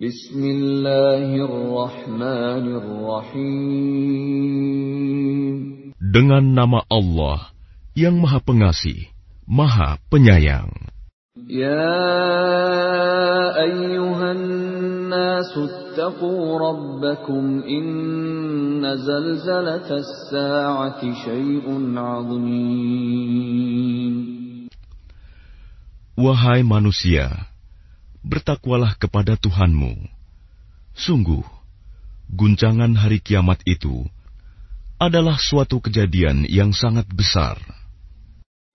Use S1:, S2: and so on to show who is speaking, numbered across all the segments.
S1: Bismillahirrahmanirrahim.
S2: Dengan nama Allah yang Maha Pengasih, Maha Penyayang.
S1: Ya ayyuhan nasu attaqu rabbakum inna zalzalatas sa'ati syai'un 'azim.
S2: Wahai manusia, bertakwalah kepada Tuhanmu. Sungguh, guncangan hari kiamat itu adalah suatu kejadian yang sangat besar.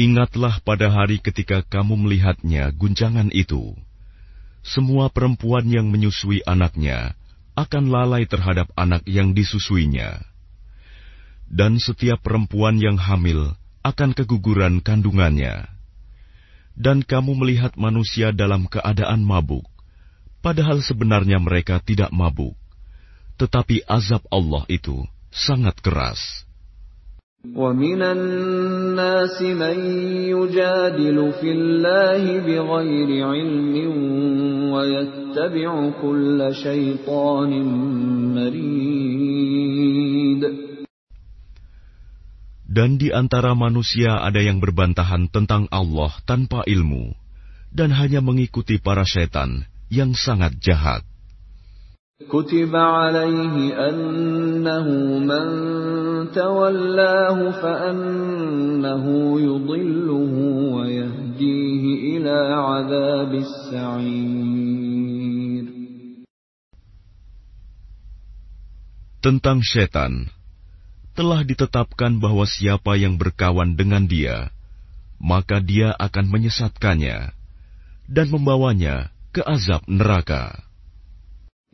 S2: Ingatlah pada hari ketika kamu melihatnya guncangan itu. Semua perempuan yang menyusui anaknya akan lalai terhadap anak yang disusuinya. Dan setiap perempuan yang hamil akan keguguran kandungannya. Dan kamu melihat manusia dalam keadaan mabuk, padahal sebenarnya mereka tidak mabuk. Tetapi azab Allah itu sangat keras.
S1: ومن الناس من يجادل في الله بغير علم ويتبع كل شيطان مريد
S2: Dan di antara manusia ada yang berbantahan tentang Allah tanpa ilmu, dan hanya mengikuti para setan yang sangat jahat.
S1: كتب عليه أنه من تولاه فأنه يضله ويهديه إلى عذاب السعير
S2: Tentang setan, telah ditetapkan bahwa siapa yang berkawan dengan dia, maka dia akan menyesatkannya dan membawanya ke azab neraka.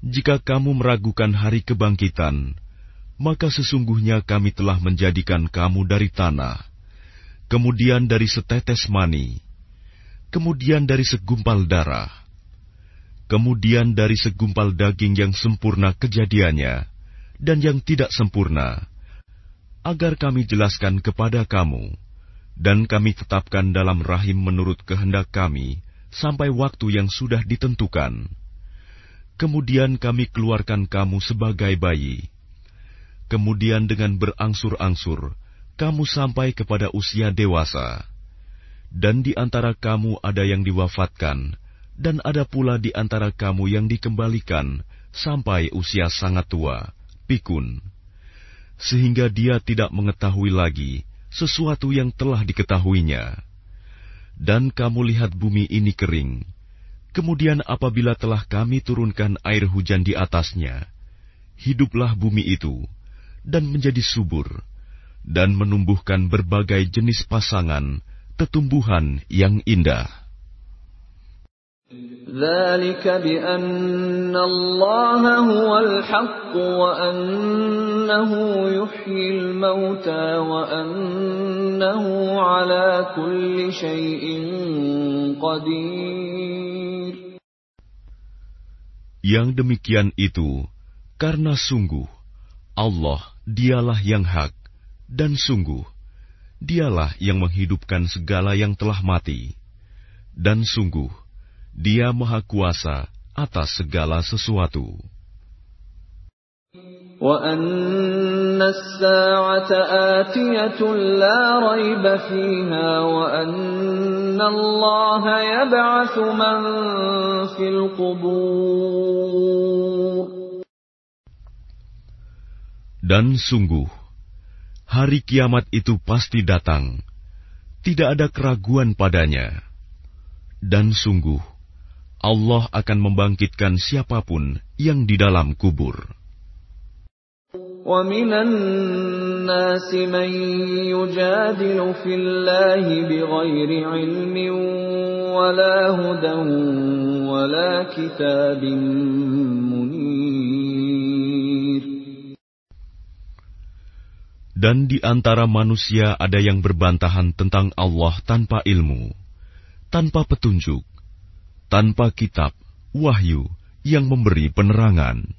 S2: jika kamu meragukan hari kebangkitan, maka sesungguhnya kami telah menjadikan kamu dari tanah, kemudian dari setetes mani, kemudian dari segumpal darah, kemudian dari segumpal daging yang sempurna kejadiannya dan yang tidak sempurna, agar kami jelaskan kepada kamu, dan kami tetapkan dalam rahim menurut kehendak kami sampai waktu yang sudah ditentukan. Kemudian kami keluarkan kamu sebagai bayi. Kemudian dengan berangsur-angsur, kamu sampai kepada usia dewasa. Dan di antara kamu ada yang diwafatkan, dan ada pula di antara kamu yang dikembalikan sampai usia sangat tua, pikun. Sehingga dia tidak mengetahui lagi sesuatu yang telah diketahuinya. Dan kamu lihat bumi ini kering, Kemudian apabila telah kami turunkan air hujan di atasnya, hiduplah bumi itu dan menjadi subur dan menumbuhkan berbagai jenis pasangan tetumbuhan yang indah.
S1: ذلك بأن الله هو الحق وأنه يحيي الموتى وأنه على كل شيء قدير
S2: yang demikian itu karena sungguh Allah dialah yang hak dan sungguh dialah yang menghidupkan segala yang telah mati dan sungguh dia maha kuasa atas segala sesuatu.
S1: وأن الساعة آتية لا ريب فيها وأن الله يبعث من في القبور
S2: Dan sungguh, hari kiamat itu pasti datang. Tidak ada keraguan padanya. Dan sungguh, Allah akan membangkitkan siapapun yang di dalam kubur.
S1: ومن الناس من يجادل في الله بغير علم ولا هدى ولا كتاب منير
S2: Dan di antara manusia ada yang berbantahan tentang Allah tanpa ilmu, tanpa petunjuk, tanpa kitab, wahyu yang memberi penerangan.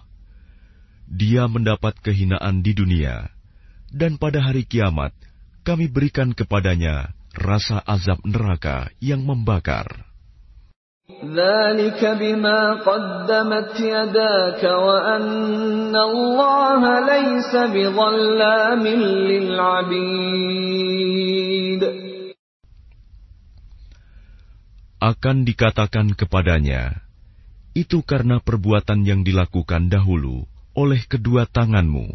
S2: dia mendapat kehinaan di dunia, dan pada hari kiamat kami berikan kepadanya rasa azab neraka yang membakar. Akan dikatakan kepadanya, itu karena perbuatan yang dilakukan dahulu oleh kedua tanganmu,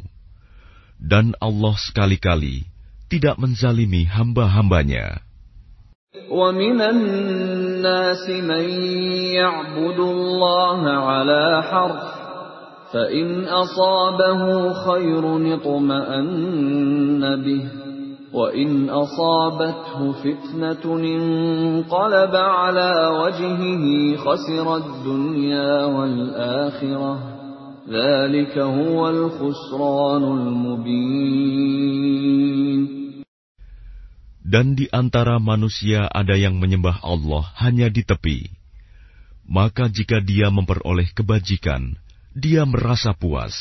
S2: dan Allah sekali-kali tidak menzalimi hamba-hambanya.
S1: ومن الناس من يعبد الله على حرف فإن أصابه خير اطمأن به وإن أصابته فتنة انقلب على وجهه خسر الدنيا والآخرة
S2: dan di antara manusia ada yang menyembah Allah hanya di tepi. Maka jika dia memperoleh kebajikan, dia merasa puas.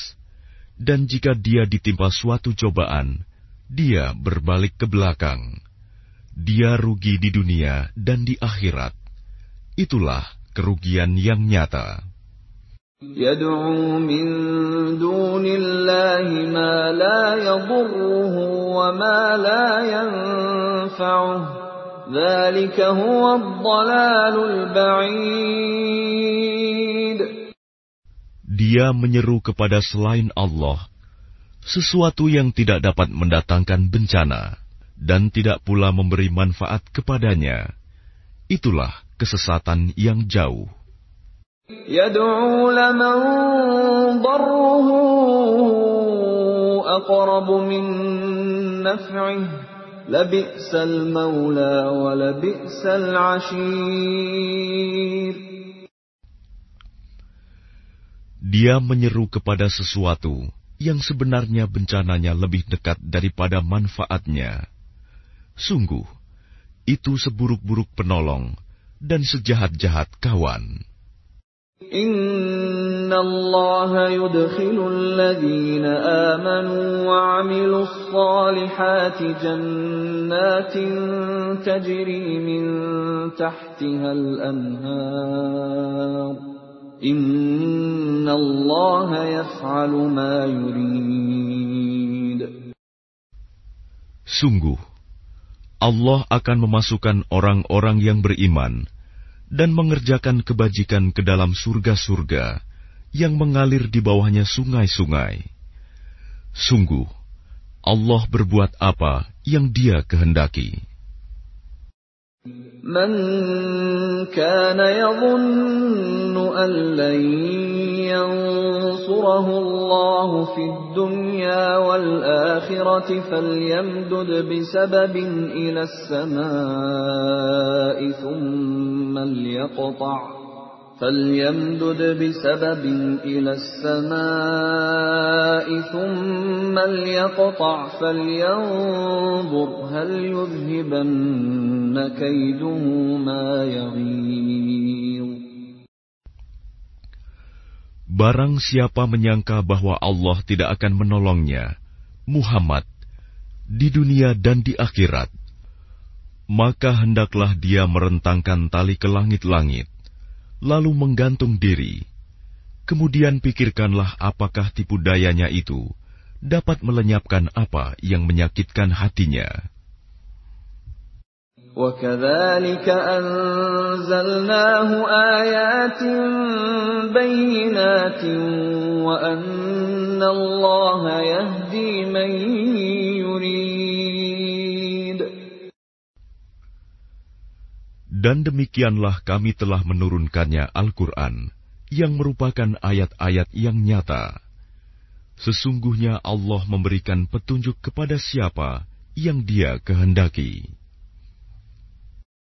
S2: Dan jika dia ditimpa suatu cobaan, dia berbalik ke belakang. Dia rugi di dunia dan di akhirat. Itulah kerugian yang nyata.
S1: يدعو من دون الله ما لا يضره وما لا ينفعه ذلك هو الضلال البعيد
S2: Dia menyeru kepada selain Allah sesuatu yang tidak dapat mendatangkan bencana dan tidak pula memberi manfaat kepadanya. Itulah kesesatan yang jauh.
S1: يدعو لمن ضره أقرب من نفعه لبئس المولى ولبئس العشير
S2: Dia menyeru kepada sesuatu yang sebenarnya bencananya lebih dekat daripada manfaatnya. Sungguh, itu seburuk-buruk penolong dan sejahat-jahat kawan.
S1: إن الله يدخل الذين آمنوا وعملوا الصالحات جنات تجري من تحتها الأنهار إن الله يفعل ما يريد
S2: Sungguh, Allah akan memasukkan orang-orang yang beriman dan mengerjakan kebajikan ke dalam surga-surga yang mengalir di bawahnya sungai-sungai. Sungguh, Allah berbuat apa yang Dia kehendaki.
S1: Man kana an ينصره الله في الدنيا والآخرة فليمدد بسبب إلى السماء ثم ليقطع فليمدد بسبب إلى السماء ثم ليقطع فلينظر هل يذهبن كيده ما يغيظ
S2: Barang siapa menyangka bahwa Allah tidak akan menolongnya, Muhammad, di dunia dan di akhirat, maka hendaklah dia merentangkan tali ke langit-langit, lalu menggantung diri. Kemudian pikirkanlah apakah tipu dayanya itu dapat melenyapkan apa yang menyakitkan hatinya.
S1: وكذلك أنزلناه آيات بينات وأن الله يهدي من يريد
S2: Dan demikianlah kami telah menurunkannya Al-Quran, yang merupakan ayat-ayat yang nyata. Sesungguhnya Allah memberikan petunjuk kepada siapa yang dia kehendaki.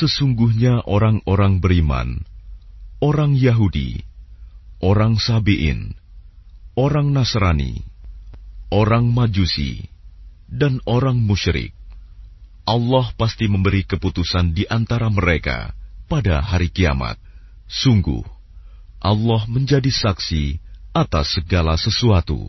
S2: Sesungguhnya orang-orang beriman, orang Yahudi, orang Sabi'in, orang Nasrani, orang Majusi, dan orang musyrik. Allah pasti memberi keputusan di antara mereka pada hari kiamat. Sungguh, Allah menjadi saksi atas segala sesuatu.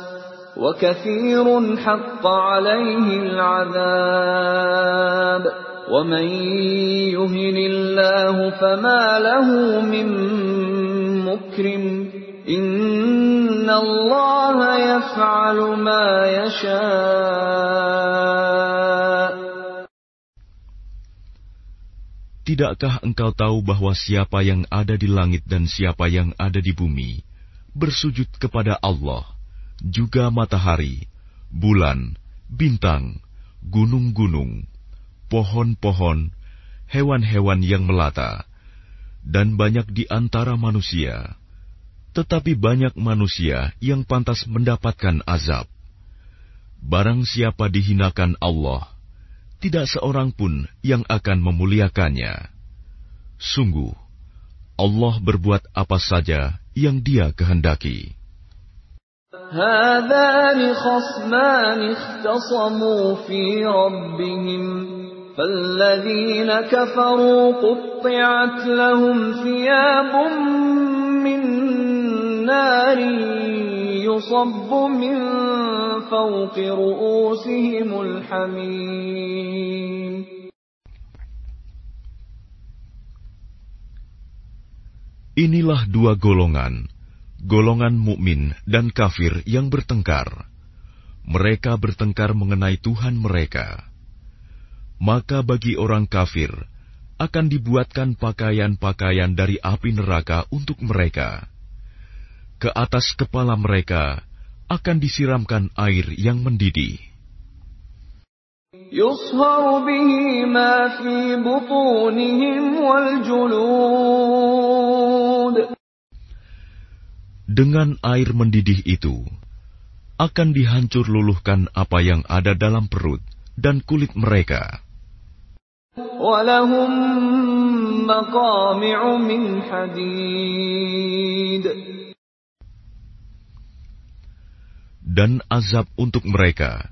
S1: وكثير حق عليه العذاب ومن يهن الله فما له من مكرم إن الله يفعل ما يشاء
S2: Tidakkah engkau tahu bahwa siapa yang ada di langit dan siapa yang ada di bumi bersujud kepada Allah? juga matahari, bulan, bintang, gunung-gunung, pohon-pohon, hewan-hewan yang melata, dan banyak di antara manusia. Tetapi banyak manusia yang pantas mendapatkan azab. Barang siapa dihinakan Allah, tidak seorang pun yang akan memuliakannya. Sungguh, Allah berbuat apa saja yang Dia kehendaki.
S1: هذان خصمان اختصموا في ربهم فالذين كفروا قطعت لهم ثياب من نار يصب من فوق رؤوسهم الحميم.
S2: Inilah dua golongan, golongan mukmin dan kafir yang bertengkar. Mereka bertengkar mengenai Tuhan mereka. Maka bagi orang kafir akan dibuatkan pakaian-pakaian dari api neraka untuk mereka. Ke atas kepala mereka akan disiramkan air yang mendidih.
S1: يصهر به ما في بطونهم والجلود
S2: dengan air mendidih itu akan dihancur luluhkan apa yang ada dalam perut dan kulit mereka. Dan azab untuk mereka,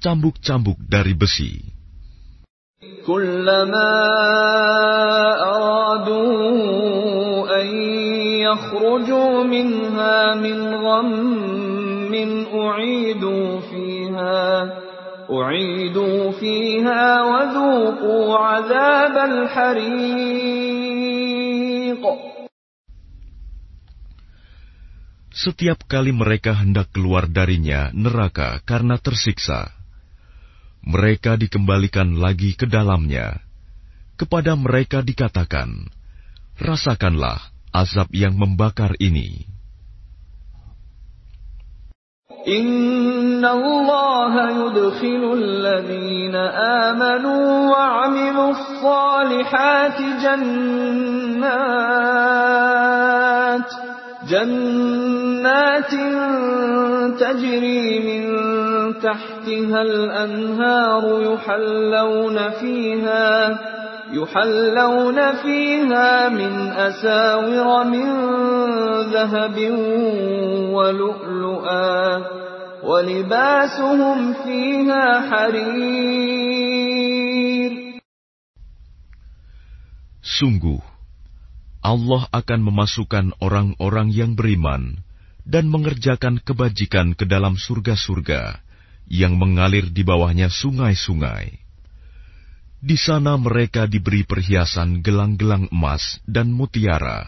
S2: cambuk-cambuk dari besi.
S1: Kullama aradu يخرجوا منها من غم أعيدوا فيها أعيدوا فيها وذوقوا عذاب الحريق
S2: Setiap kali mereka hendak keluar darinya neraka karena tersiksa, mereka dikembalikan lagi ke dalamnya. Kepada mereka dikatakan, "Rasakanlah azab yang membakar ini.
S1: إن الله يدخل الذين آمنوا وعملوا الصالحات جنات جنات تجري من تحتها الأنهار يحلون فيها يحلون فيها من أساور من ذهب ولؤلؤا ولباسهم فيها حرير
S2: Sungguh, Allah akan memasukkan orang-orang yang beriman dan mengerjakan kebajikan ke dalam surga-surga yang mengalir di bawahnya sungai-sungai. Di sana mereka diberi perhiasan gelang-gelang emas dan mutiara,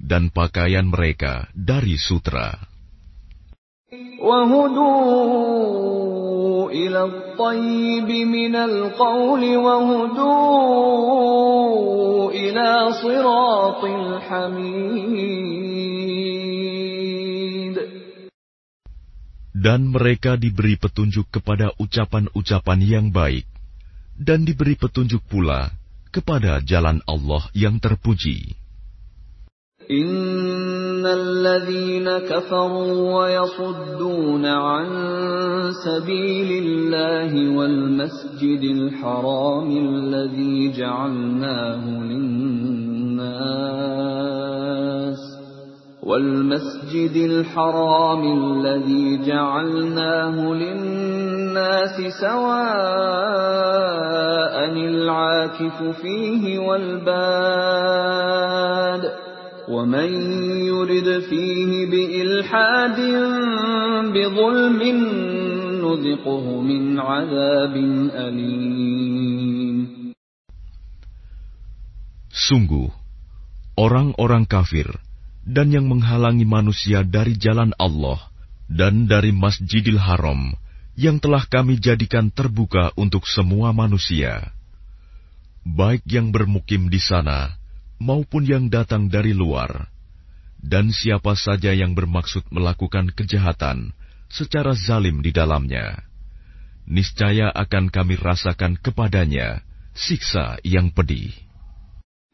S2: dan pakaian mereka dari sutra. Dan mereka diberi petunjuk kepada ucapan-ucapan yang baik, dan diberi petunjuk pula kepada jalan Allah yang terpuji.
S1: إن الذين كفروا ويصدون عن سبيل الله والمسجد الحرام الذي جعلناه للناس والمسجد الحرام الذي جعلناه للناس سواء العاكف فيه والباد ومن يرد فيه بإلحاد بظلم نذقه من عذاب أليم.
S2: Sungguh, orang-orang kafir dan yang menghalangi manusia dari jalan Allah dan dari Masjidil Haram yang telah kami jadikan terbuka untuk semua manusia, baik yang bermukim di sana maupun yang datang dari luar, dan siapa saja yang bermaksud melakukan kejahatan secara zalim di dalamnya, niscaya akan kami rasakan kepadanya siksa yang pedih.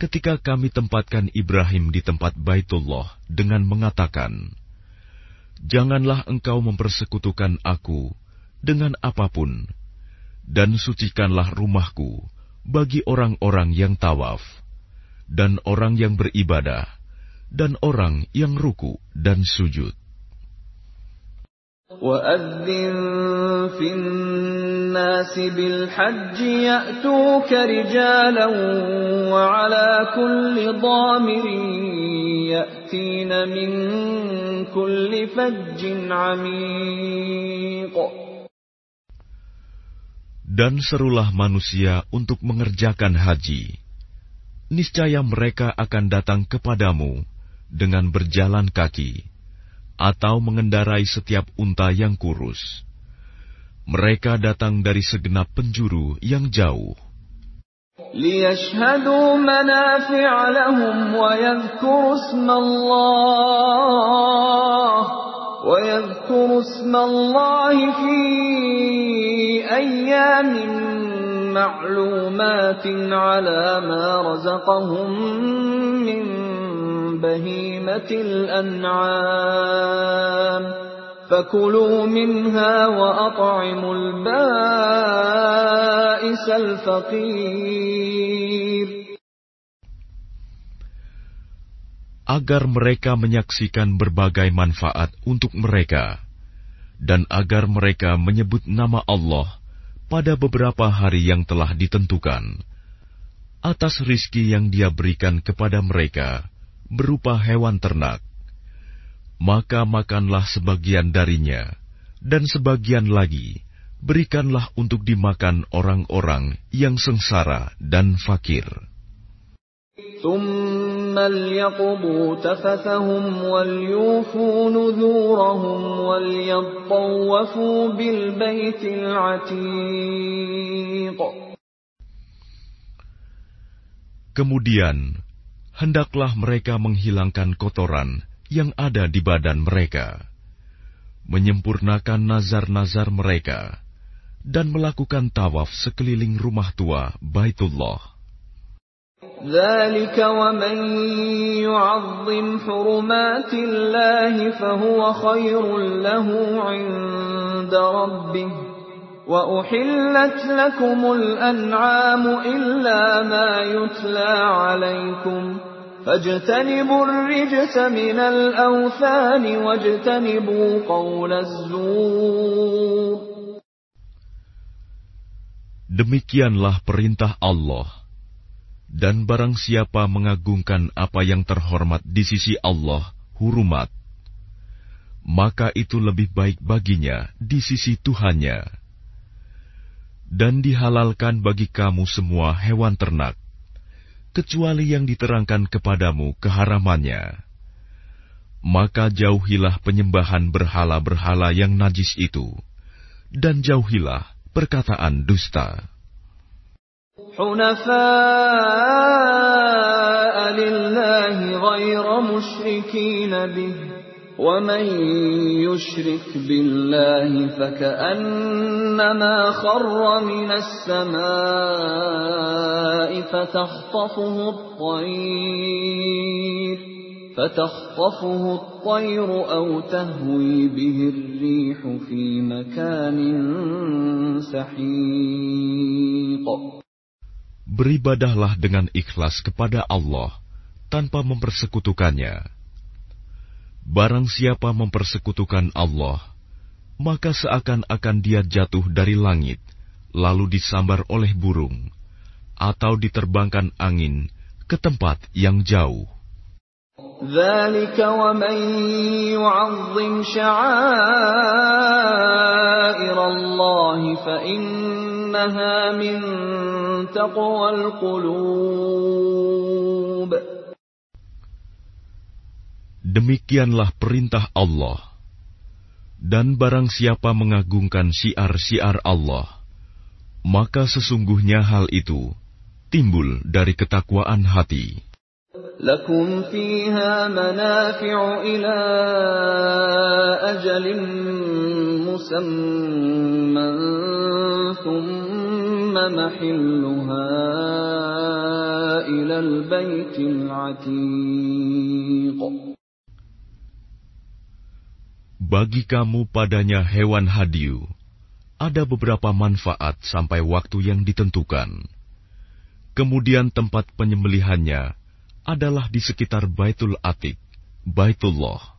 S2: ketika kami tempatkan Ibrahim di tempat Baitullah dengan mengatakan, Janganlah engkau mempersekutukan aku dengan apa pun, dan sucikanlah rumahku bagi orang-orang yang tawaf, dan orang yang beribadah, dan orang yang ruku dan sujud.
S1: وأذن في الناس بالحج يأتوك رجالا وعلى كل ضامر يأتين من كل فج عميق
S2: Dan serulah manusia untuk mengerjakan haji. Niscaya mereka akan datang kepadamu dengan berjalan kaki atau mengendarai setiap unta yang kurus. Mereka datang dari segenap penjuru yang jauh.
S1: ليشهدوا منافع لهم ويذكروا اسم الله ويذكروا اسم الله في أيام معلومات على ما رزقهم من بهيمة الأنعام فكلوا منها وأطعموا البائس الفقير
S2: agar mereka menyaksikan berbagai manfaat untuk mereka, dan agar mereka menyebut nama Allah pada beberapa hari yang telah ditentukan, atas rizki yang Dia berikan kepada mereka berupa hewan ternak, maka makanlah sebagian darinya, dan sebagian lagi berikanlah untuk dimakan orang-orang yang sengsara dan fakir. Kemudian hendaklah mereka menghilangkan kotoran yang ada di badan mereka, menyempurnakan nazar-nazar mereka, dan melakukan tawaf sekeliling rumah tua Baitullah.
S1: ذلك ومن يعظم حرمات الله فهو خير له عند ربه وأحلت لكم الأنعام إلا ما يتلى عليكم فاجتنبوا الرجس من الأوثان واجتنبوا قول الزور
S2: Demikianlah perintah Allah. Dan barang siapa mengagungkan apa yang terhormat di sisi Allah, hurumat, maka itu lebih baik baginya di sisi Tuhannya dan dihalalkan bagi kamu semua hewan ternak, kecuali yang diterangkan kepadamu keharamannya. Maka jauhilah penyembahan berhala-berhala yang najis itu, dan jauhilah perkataan dusta.
S1: حنفاء لله غير مشركين به ومن يشرك بالله فكأنما خر من السماء فتخطفه الطير فتخطفه الطير أو تهوي به الريح في مكان سحيق
S2: Beribadahlah dengan ikhlas kepada Allah tanpa mempersekutukannya Barang siapa mempersekutukan Allah, maka seakan-akan dia jatuh dari langit, lalu disambar oleh burung, atau diterbangkan angin ke tempat yang jauh. Demikianlah perintah Allah. Dan barang siapa mengagungkan siar-siar Allah, maka sesungguhnya hal itu timbul dari ketakwaan hati.
S1: لكم فيها منافع إلى أجل مسمى ثم محلها إلى البيت العتيق
S2: bagi kamu padanya hewan hadiu, ada beberapa manfaat sampai waktu yang ditentukan. Kemudian tempat penyembelihannya adalah di sekitar Baitul Atik, Baitullah.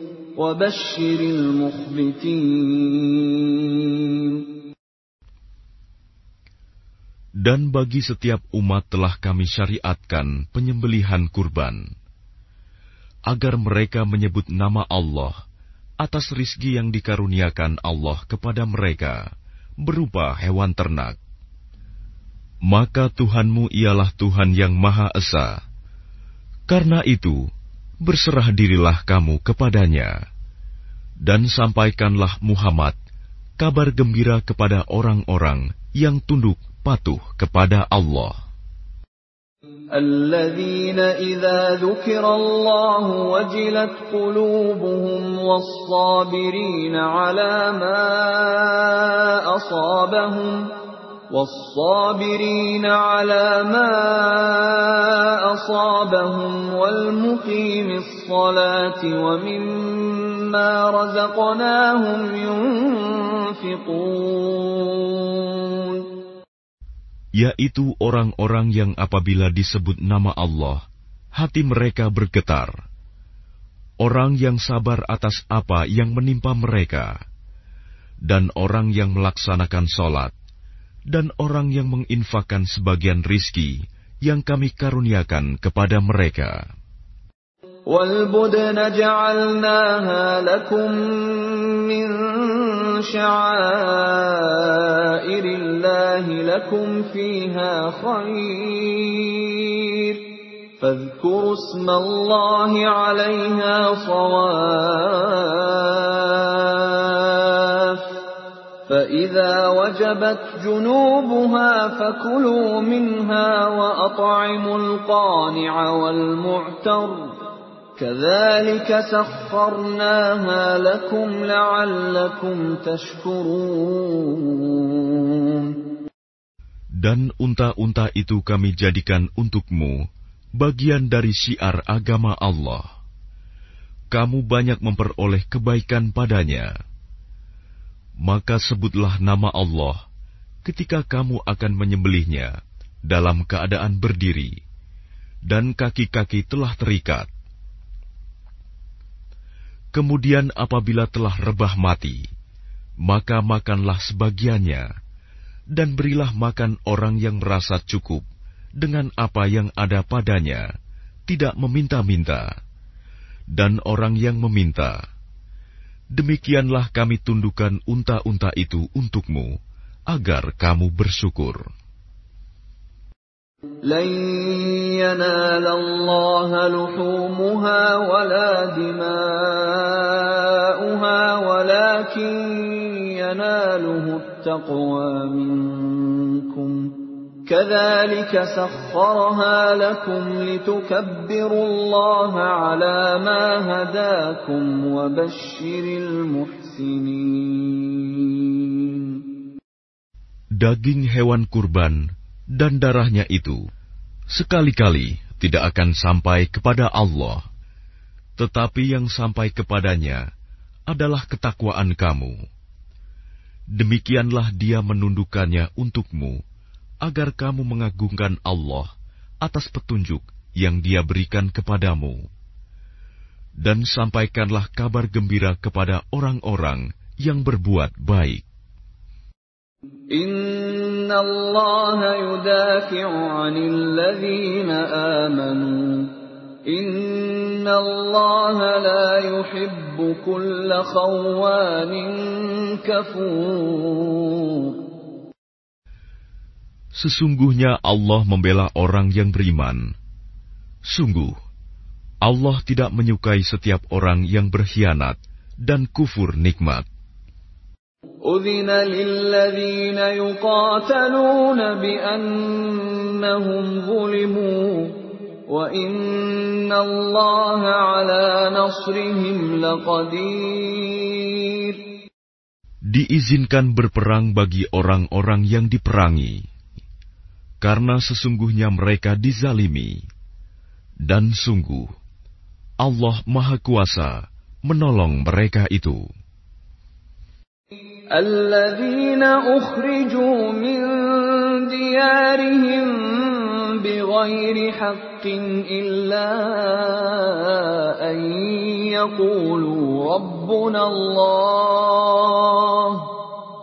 S2: Dan bagi setiap umat telah kami syariatkan penyembelihan kurban, agar mereka menyebut nama Allah atas rizki yang dikaruniakan Allah kepada mereka, berupa hewan ternak. Maka Tuhanmu ialah Tuhan yang Maha Esa. Karena itu, berserah dirilah kamu kepadanya Dan sampaikanlah Muhammad kabar gembira kepada orang-orang yang tunduk patuh kepada Allah.
S1: الذين إذا ذكر الله وجلت قلوبهم والصابرين على ما أصابهم والصابرين على ما أصابهم والمقيم الصلاة ومما رزقناهم ينفقون
S2: yaitu orang-orang yang apabila disebut nama Allah, hati mereka bergetar. Orang yang sabar atas apa yang menimpa mereka, dan orang yang melaksanakan sholat, dan orang yang menginfakkan sebagian rizki yang kami karuniakan kepada mereka.
S1: والبدن جعلناها لكم من شعائر الله لكم فيها خير فاذكروا اسم الله عليها صواف فإذا وجبت جنوبها فكلوا منها وأطعموا القانع والمعتر كذلك سخرناها لكم لعلكم تشكرون
S2: Dan unta-unta itu kami jadikan untukmu bagian dari syiar agama Allah. Kamu banyak memperoleh kebaikan padanya. Maka sebutlah nama Allah ketika kamu akan menyembelihnya dalam keadaan berdiri, dan kaki-kaki telah terikat. Kemudian apabila telah rebah mati, maka makanlah sebagiannya, dan berilah makan orang yang merasa cukup dengan apa yang ada padanya, tidak meminta-minta, dan orang yang meminta Demikianlah kami tundukkan unta-unta itu untukmu, agar kamu bersyukur.
S1: لن ينال الله لحومها ولا دماؤها ولكن يناله التقوى منكم كذلك سخرها لكم لتكبروا الله على ما هداكم وبشر المحسنين
S2: Daging hewan kurban dan darahnya itu sekali-kali tidak akan sampai kepada Allah, tetapi yang sampai kepadanya adalah ketakwaan kamu. Demikianlah Dia menundukkannya untukmu, agar kamu mengagungkan Allah atas petunjuk yang Dia berikan kepadamu, dan sampaikanlah kabar gembira kepada orang-orang yang berbuat baik.
S1: Inna Allah yudafi'u amanu. Inna Allah la yuhibbu kulla kafur.
S2: Sesungguhnya Allah membela orang yang beriman. Sungguh, Allah tidak menyukai setiap orang yang berkhianat dan kufur nikmat.
S1: أذن للذين يقاتلون بأنهم ظلموا وإن الله على نصرهم لقدير
S2: Diizinkan berperang bagi orang-orang yang diperangi, karena sesungguhnya mereka dizalimi, dan sungguh Allah Maha Kuasa menolong mereka itu.
S1: الذين أخرجوا من ديارهم بغير حق إلا أن يقولوا ربنا الله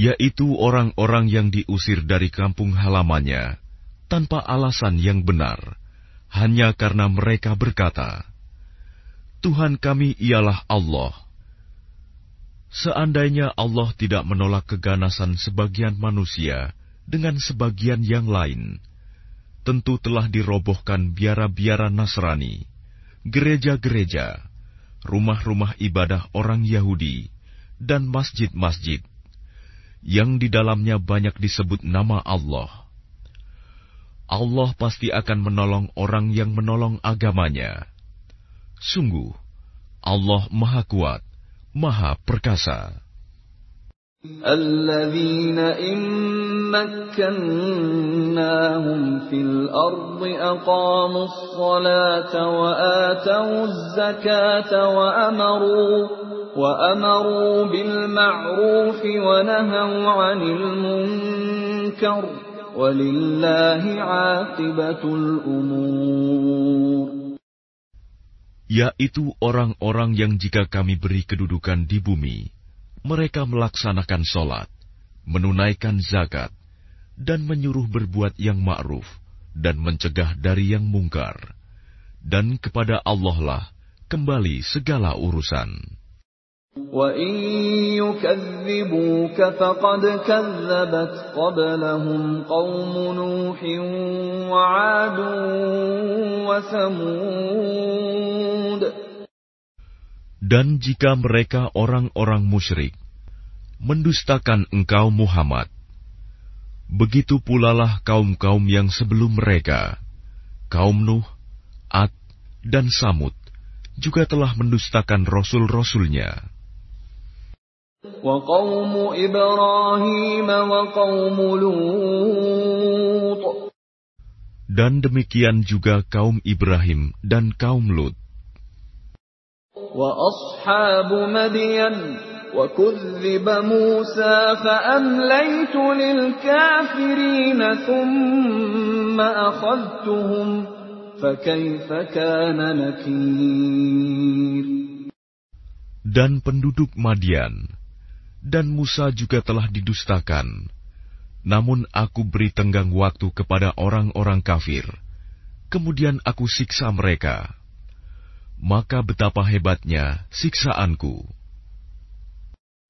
S2: yaitu orang-orang yang diusir dari kampung halamannya tanpa alasan yang benar, hanya karena mereka berkata, "Tuhan kami ialah Allah." Seandainya Allah tidak menolak keganasan sebagian manusia dengan sebagian yang lain, tentu telah dirobohkan biara-biara Nasrani, gereja-gereja, rumah-rumah ibadah orang Yahudi, dan masjid-masjid yang di dalamnya banyak disebut nama Allah. Allah pasti akan menolong orang yang menolong agamanya. Sungguh, Allah Maha Kuat, Maha Perkasa.
S1: الذين إن مكناهم في الأرض أقاموا الصلاة وآتوا الزكاة وأمروا وأمروا بالمعروف ونهوا عن المنكر ولله عاقبة الأمور
S2: Yaitu orang-orang yang jika kami beri kedudukan di bumi, mereka melaksanakan sholat, menunaikan zakat, dan menyuruh berbuat yang ma'ruf dan mencegah dari yang mungkar. Dan kepada Allah lah kembali segala urusan.
S1: وَإِن يُكَذِّبُوكَ فَقَدْ كَذَّبَتْ قَبْلَهُمْ قَوْمُ نُوحٍ وَعَادٌ وَثَمُودُ
S2: Dan jika mereka orang-orang musyrik mendustakan engkau Muhammad, begitu pulalah kaum-kaum yang sebelum mereka, kaum Nuh, Ad, dan Samud, juga telah mendustakan rasul-rasulnya.
S1: وقوم إبراهيم وقوم لوط
S2: Dan demikian juga kaum Ibrahim dan kaum Lut.
S1: وأصحاب مدين وكذب موسى فأمليت للكافرين ثم أخذتهم فكيف كان نكير
S2: Dan penduduk Madian dan Musa juga telah didustakan. Namun aku beri tenggang waktu kepada orang-orang kafir. Kemudian aku siksa mereka. Maka betapa hebatnya siksaanku.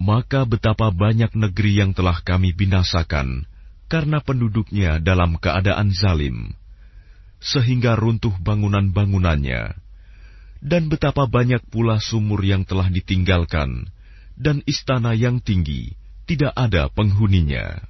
S2: Maka betapa banyak negeri yang telah kami binasakan karena penduduknya dalam keadaan zalim, sehingga runtuh bangunan-bangunannya, dan betapa banyak pula sumur yang telah ditinggalkan, dan istana yang tinggi tidak ada penghuninya.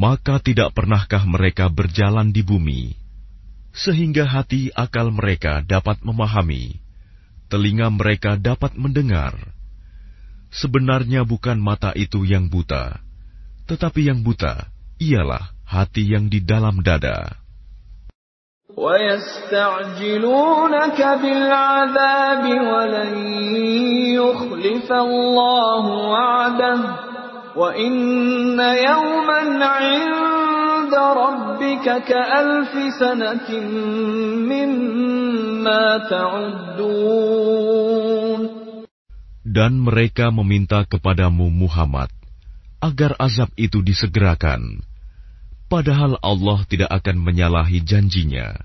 S2: Maka tidak pernahkah mereka berjalan di bumi, sehingga hati akal mereka dapat memahami, telinga mereka dapat mendengar. Sebenarnya bukan mata itu yang buta, tetapi yang buta ialah hati yang di dalam dada.
S1: ويستعجلونك بالعذاب ولن يخلف الله وعده وإن يوما عند ربك كألف سنة مما تعدون
S2: Dan mereka meminta kepadamu Muhammad agar azab itu disegerakan padahal Allah tidak akan menyalahi janjinya.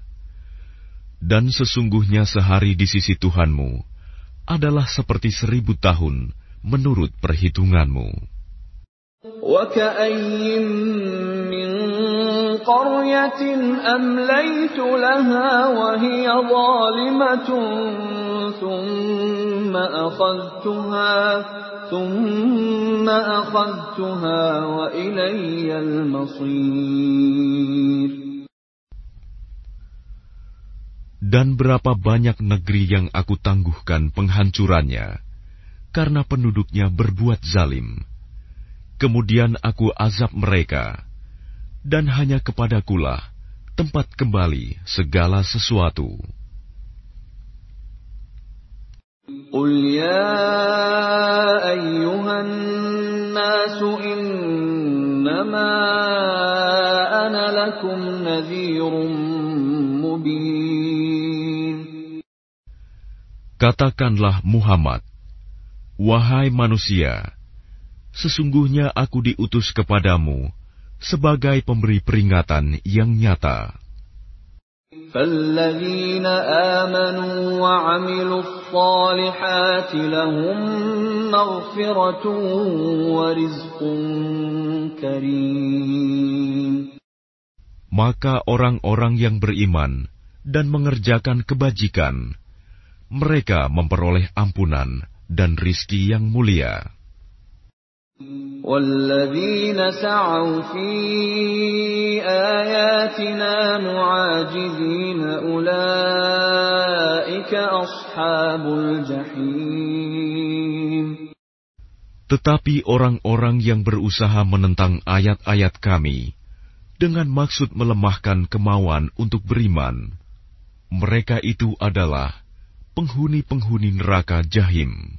S2: Dan sesungguhnya sehari di sisi Tuhanmu adalah seperti seribu tahun menurut perhitunganmu. Dan berapa banyak negeri yang aku tangguhkan penghancurannya, karena penduduknya berbuat zalim. Kemudian aku azab mereka, dan hanya kepadakulah tempat kembali segala sesuatu.
S1: قل يا أيها الناس إنما أنا لكم نذير مبين
S2: Katakanlah Muhammad, Wahai manusia, sesungguhnya aku diutus kepadamu sebagai pemberi peringatan yang nyata.
S1: فالذين آمنوا وعملوا الصالحات لهم مغفرة ورزق كريم
S2: Maka orang-orang yang beriman dan mengerjakan kebajikan, mereka memperoleh ampunan dan rizki yang mulia.
S1: والذين سعوا في آياتنا معاجزين أولئك أصحاب الجحيم
S2: Tetapi orang-orang yang berusaha menentang ayat-ayat kami dengan maksud melemahkan kemauan untuk beriman, mereka itu adalah penghuni-penghuni neraka jahim.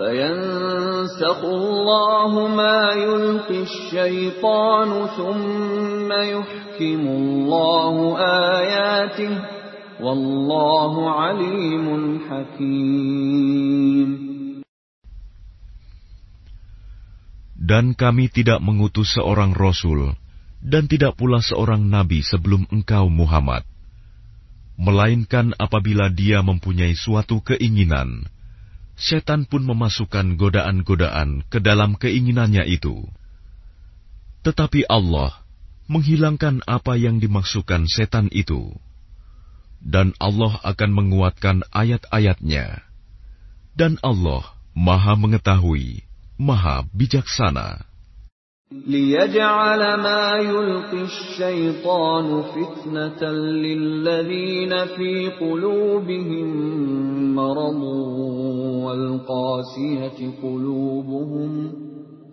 S1: فينسخ الله ما يلقي الشيطان ثم يحكم الله آياته والله عليم حكيم
S2: Dan kami tidak mengutus seorang rasul dan tidak pula seorang nabi sebelum engkau Muhammad, melainkan apabila dia mempunyai suatu keinginan, setan pun memasukkan godaan-godaan ke dalam keinginannya itu. Tetapi Allah menghilangkan apa yang dimaksudkan setan itu. Dan Allah akan menguatkan ayat-ayatnya. Dan Allah maha mengetahui, maha bijaksana.
S1: ليجعل ما يلقي الشيطان فتنة للذين في قلوبهم مرض والقاسية قلوبهم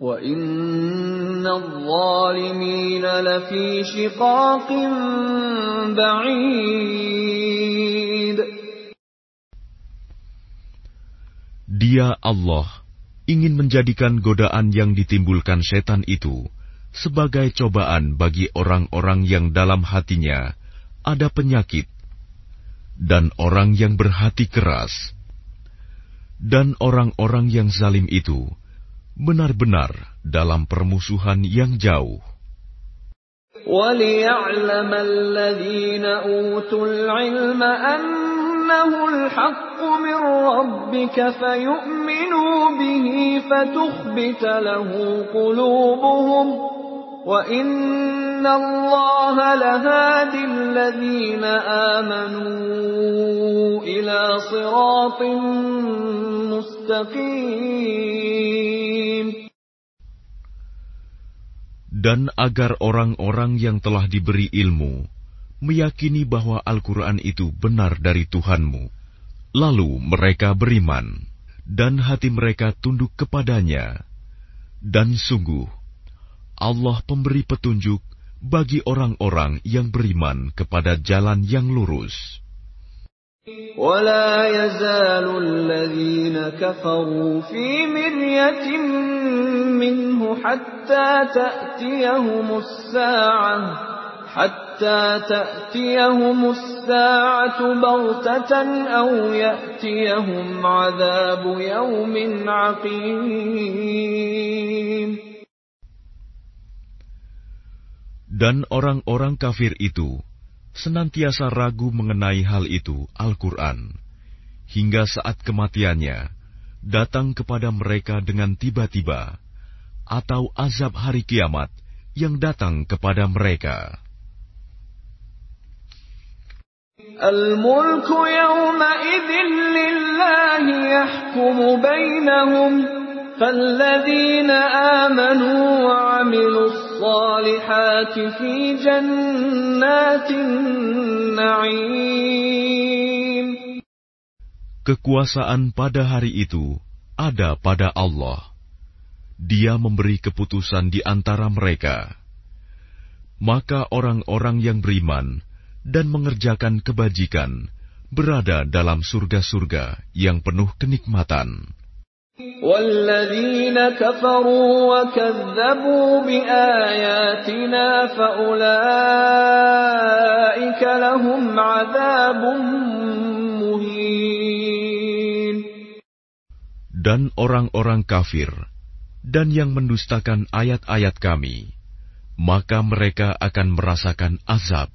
S1: وَإِنَّ الظَّالِمِينَ لَفِي شِقَاقٍ بَعِيدٍ.
S2: Dia Allah. ingin menjadikan godaan yang ditimbulkan setan itu sebagai cobaan bagi orang-orang yang dalam hatinya ada penyakit dan orang yang berhati keras dan orang-orang yang zalim itu benar-benar dalam permusuhan yang jauh.
S1: وَلِيَعْلَمَ الَّذِينَ أُوتُوا الْعِلْمَ أَنَّهُ الْحَقُّ مِنْ رَبِّكَ فَيُؤْمِنُوا بِهِ فَتُخْبِتَ لَهُ قُلُوبُهُمْ وَإِنَّ اللَّهَ لَهَادِ الَّذِينَ آمَنُوا إِلَى صِرَاطٍ مُسْتَقِيمٍ
S2: Dan agar orang-orang yang telah diberi ilmu meyakini bahwa Al-Quran itu benar dari Tuhanmu, lalu mereka beriman, dan hati mereka tunduk kepadanya. Dan sungguh, Allah pemberi petunjuk bagi orang-orang yang beriman kepada jalan yang lurus.
S1: ولا يزال الذين كفروا في مرية منه حتى تأتيهم الساعة حتى تأتيهم الساعة بغتة أو يأتيهم عذاب يوم عقيم
S2: Dan orang-orang kafir itu senantiasa ragu mengenai hal itu Al-Quran, hingga saat kematiannya datang kepada mereka dengan tiba-tiba, atau azab hari kiamat yang datang kepada mereka.
S1: الملك يومئذ لله يحكم بينهم فالذين آمنوا وعملوا الصالحات في جنات النعيم
S2: Kekuasaan pada hari itu ada pada Allah. Dia memberi keputusan di antara mereka. Maka orang-orang yang beriman dan mengerjakan kebajikan berada dalam surga-surga yang penuh kenikmatan.
S1: والذين كفروا وكذبوا بآياتنا فأولئك لهم عذاب مهين
S2: Dan orang-orang kafir dan yang mendustakan ayat-ayat kami, maka mereka akan merasakan azab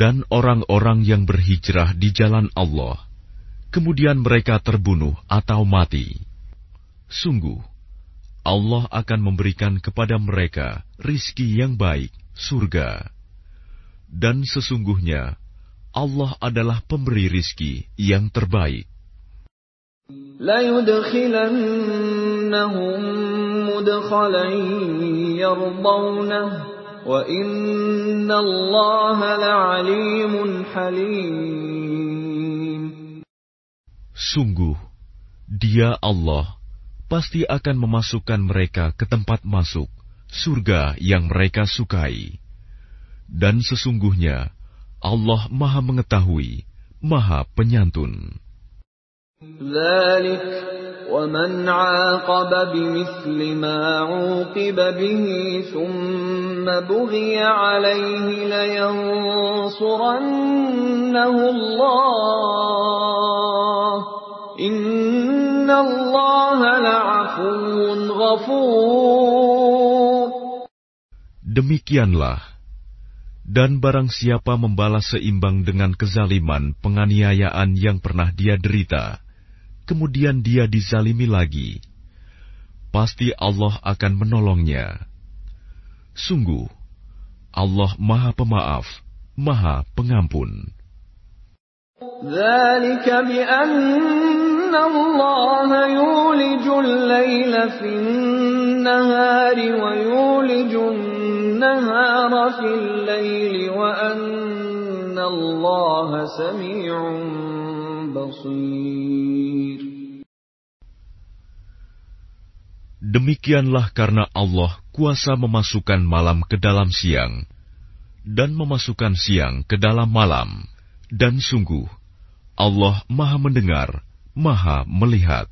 S2: Dan orang-orang yang berhijrah di jalan Allah, kemudian mereka terbunuh atau mati. Sungguh, Allah akan memberikan kepada mereka rizki yang baik, surga. Dan sesungguhnya, Allah adalah pemberi rizki yang terbaik.
S1: ليدخلنهم مدخلا يرضونه
S2: Sungguh, Dia Allah pasti akan memasukkan mereka ke tempat masuk surga yang mereka sukai, dan sesungguhnya Allah Maha Mengetahui, Maha Penyantun.
S1: ومن عاقب بمثل ما عوقب به ثم بغي عليه لينصرنه الله إن الله لعفو غفور
S2: Demikianlah, dan barang siapa membalas seimbang dengan kezaliman penganiayaan yang pernah dia derita, kemudian dia dizalimi lagi, pasti Allah akan menolongnya. Sungguh, Allah Maha Pemaaf, Maha Pengampun.
S1: ذلك بأن الله يولج الليل في النهار ويولج النهار في الليل وأن
S2: Demikianlah karena Allah kuasa memasukkan malam ke dalam siang dan memasukkan siang ke dalam malam. Dan sungguh, Allah Maha Mendengar, Maha Melihat.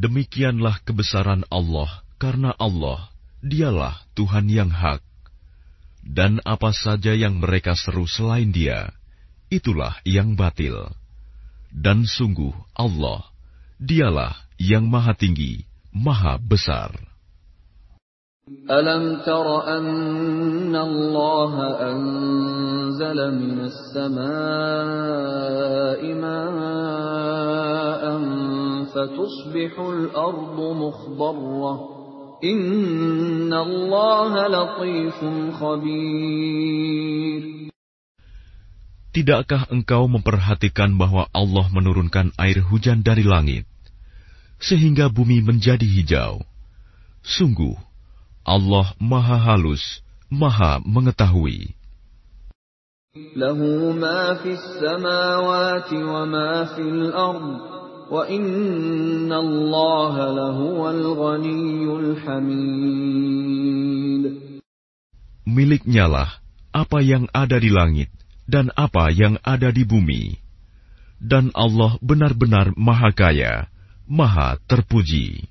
S2: Demikianlah kebesaran Allah, karena Allah, dialah Tuhan yang hak. Dan apa saja yang mereka seru selain dia, itulah yang batil. Dan sungguh Allah, dialah yang maha tinggi, maha besar.
S1: ألم تر أن الله أنزل من السماء ماء فتصبح الأرض مخضرة إن الله لطيف خبير
S2: Tidakkah engkau memperhatikan bahwa Allah menurunkan air hujan dari langit, sehingga bumi menjadi hijau? Sungguh, Allah Maha Halus, Maha Mengetahui.
S1: له ما في السماوات وما في الأرض وإن
S2: Miliknya lah apa yang ada di langit dan apa yang ada di bumi. Dan Allah benar-benar maha kaya, maha terpuji.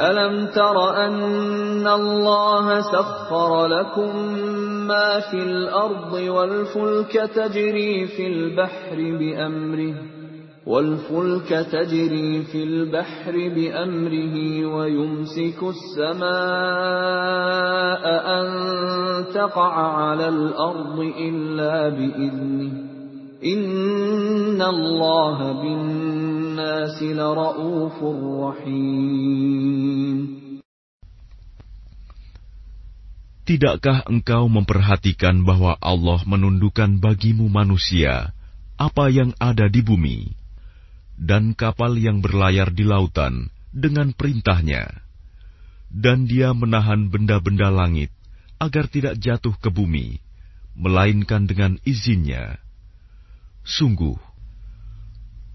S1: Alam tara anna Allah sakhkhara lakum ma fil ardi wal fulka tajri fil bahri bi amrihi والفلك تجري في البحر بأمره ويمسك السماء أن تقع على الأرض إلا بإذنه إن الله بالناس لرؤوف رحيم
S2: Tidakkah engkau memperhatikan bahwa Allah menundukkan bagimu manusia apa yang ada di bumi, dan kapal yang berlayar di lautan dengan perintahnya, dan dia menahan benda-benda langit agar tidak jatuh ke bumi, melainkan dengan izinnya. Sungguh,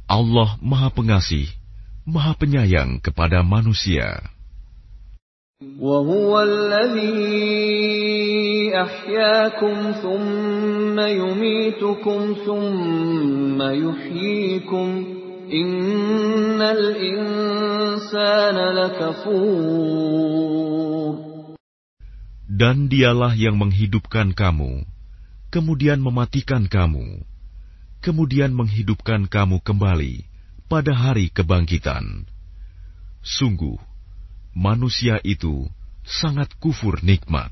S2: Allah Maha Pengasih, Maha Penyayang kepada manusia.
S1: وهو الذي أحياكم ثم يميتكم ثم يحييكم Innal insana lakafur.
S2: Dan dialah yang menghidupkan kamu, kemudian mematikan kamu, kemudian menghidupkan kamu kembali pada hari kebangkitan. Sungguh, manusia itu sangat kufur nikmat.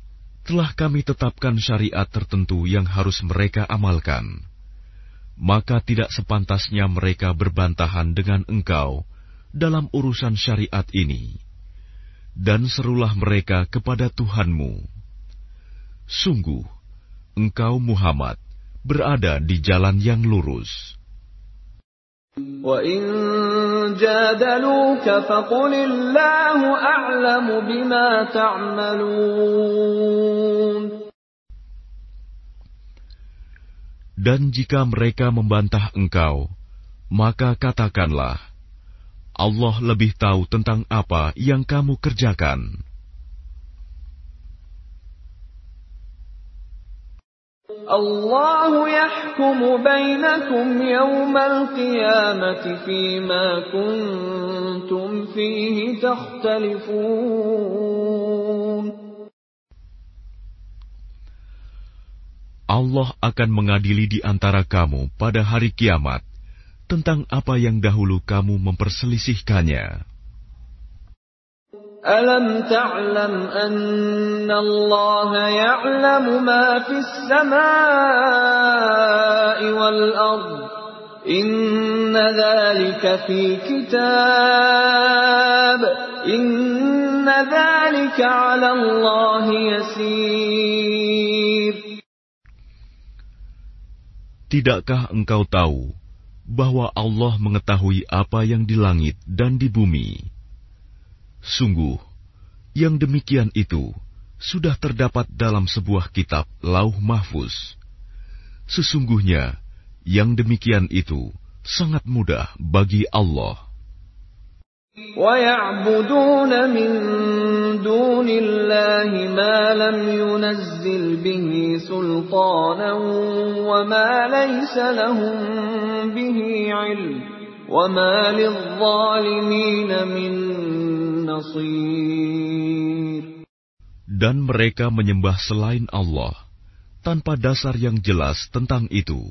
S2: telah kami tetapkan syariat tertentu yang harus mereka amalkan. Maka tidak sepantasnya mereka berbantahan dengan engkau dalam urusan syariat ini. Dan serulah mereka kepada Tuhanmu. Sungguh, engkau Muhammad berada di jalan yang lurus.
S1: وإن جادلوك فقل الله أعلم بما تعملون
S2: Dan jika mereka membantah engkau, maka katakanlah, Allah lebih tahu tentang apa yang kamu kerjakan.
S1: Allah يحكم بينكم يوم القيامة فيما كنتم فيه تختلفون
S2: Allah akan mengadili di antara kamu pada hari kiamat tentang apa yang dahulu kamu memperselisihkannya.
S1: Alam ta'lam anna Allah ya'lamu ma samai wal ard. Inna fi kitab. Inna ala Allah.
S2: Tidakkah engkau tahu bahwa Allah mengetahui apa yang di langit dan di bumi? Sungguh, yang demikian itu sudah terdapat dalam sebuah kitab Lauh Mahfuz. Sesungguhnya, yang demikian itu sangat mudah bagi Allah.
S1: ويعبدون من دون الله ما لم ينزل به سلطانا وما ليس لهم به علم وما للظالمين من نصير
S2: dan mereka menyembah selain Allah tanpa dasar yang jelas tentang itu.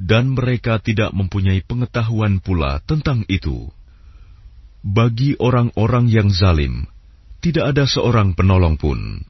S2: Dan mereka tidak mempunyai pengetahuan pula tentang itu. Bagi orang-orang yang zalim, tidak ada seorang penolong pun.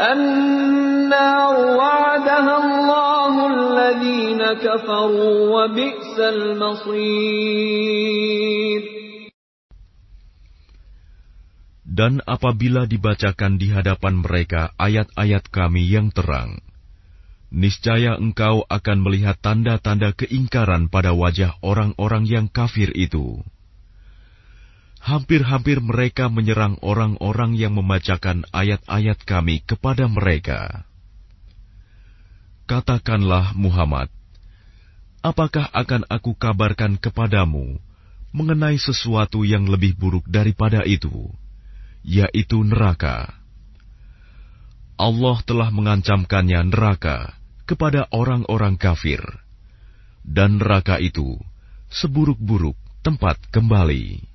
S1: النار وعدها الله الذين كفروا وبئس المصير
S2: Dan apabila dibacakan di hadapan mereka ayat-ayat kami yang terang, niscaya engkau akan melihat tanda-tanda keingkaran pada wajah orang-orang yang kafir itu. Hampir-hampir mereka menyerang orang-orang yang membacakan ayat-ayat kami kepada mereka. Katakanlah Muhammad, apakah akan aku kabarkan kepadamu mengenai sesuatu yang lebih buruk daripada itu, yaitu neraka? Allah telah mengancamkannya neraka kepada orang-orang kafir, dan neraka itu seburuk-buruk tempat kembali.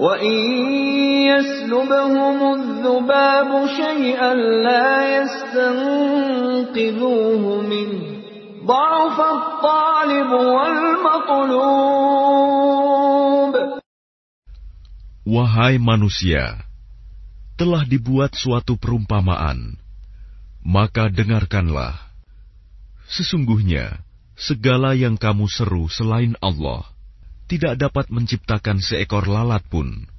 S1: وإن يسلبهم الذباب شيئا لا يستنقذوه منه ضعف الطالب والمطلوب
S2: Wahai manusia, telah dibuat suatu perumpamaan, maka dengarkanlah. Sesungguhnya, segala yang kamu seru selain Allah tidak dapat menciptakan seekor lalat pun,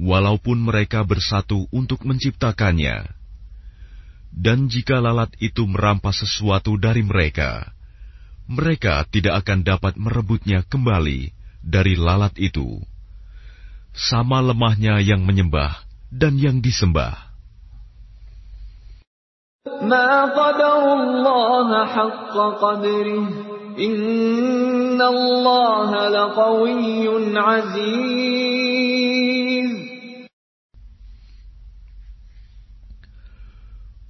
S2: walaupun mereka bersatu untuk menciptakannya. Dan jika lalat itu merampas sesuatu dari mereka, mereka tidak akan dapat merebutnya kembali dari lalat itu. Sama lemahnya yang menyembah dan yang disembah.
S1: ما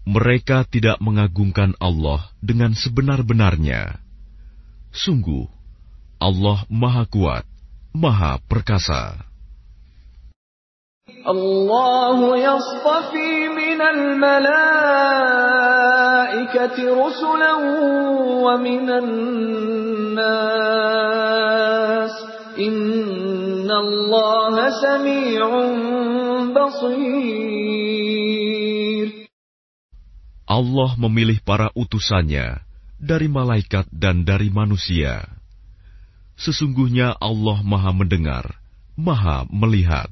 S2: mereka tidak mengagungkan Allah dengan sebenar-benarnya. Sungguh, Allah Maha Kuat, Maha Perkasa.
S1: الله يصطفي من الملائكة رسلا ومن الناس إن الله سميع بصير
S2: Allah memilih para utusannya dari malaikat dan dari manusia. Sesungguhnya Allah Maha Mendengar, Maha Melihat.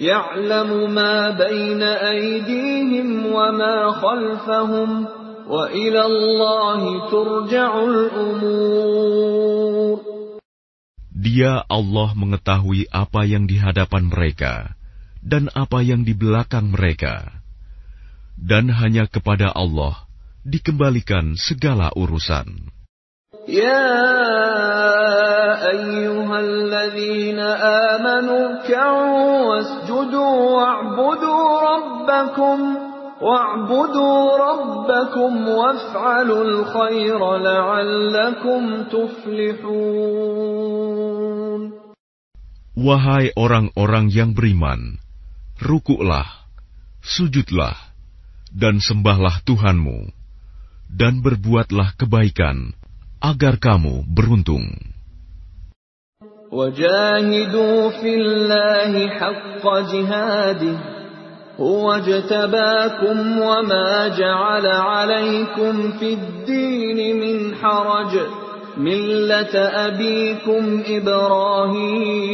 S1: يعلم ما بين أيديهم وما خلفهم وإلى الله ترجع الأمور
S2: Dia Allah mengetahui apa yang di hadapan mereka dan apa yang di belakang mereka. Dan hanya kepada Allah dikembalikan segala urusan.
S1: يا أيها الذين آمنوا اركعوا واسجدوا واعبدوا ربكم واعبدوا ربكم وافعلوا الخير لعلكم تفلحون
S2: Wahai orang-orang yang beriman, rukuklah, sujudlah, dan sembahlah Tuhanmu, dan berbuatlah kebaikan, agar kamu beruntung.
S1: وجاهدوا في الله حق جهاده هو اجتباكم وما جعل عليكم في الدين من حرج ملة أبيكم إبراهيم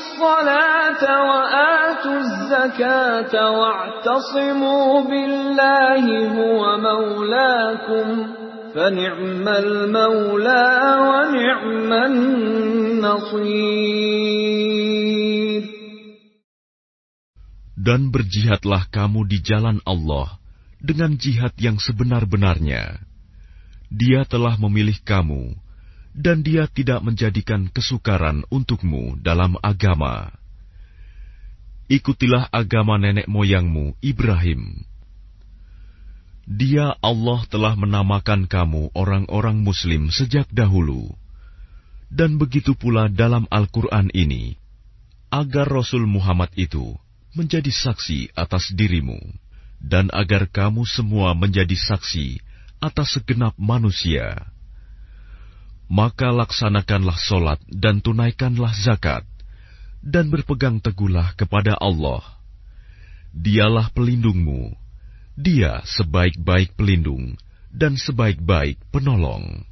S1: الصلاة وآتوا الزكاة واعتصموا بالله هو مولاكم فنعم المولى ونعم النصير
S2: Dan berjihadlah kamu di jalan Allah dengan jihad yang sebenar-benarnya. Dia telah memilih kamu, dan Dia tidak menjadikan kesukaran untukmu dalam agama. Ikutilah agama nenek moyangmu, Ibrahim. Dia Allah telah menamakan kamu orang-orang Muslim sejak dahulu, dan begitu pula dalam Al-Quran ini, agar Rasul Muhammad itu menjadi saksi atas dirimu, dan agar kamu semua menjadi saksi atas segenap manusia. Maka laksanakanlah solat dan tunaikanlah zakat, dan berpegang teguhlah kepada Allah. Dialah pelindungmu, dia sebaik-baik pelindung dan sebaik-baik penolong.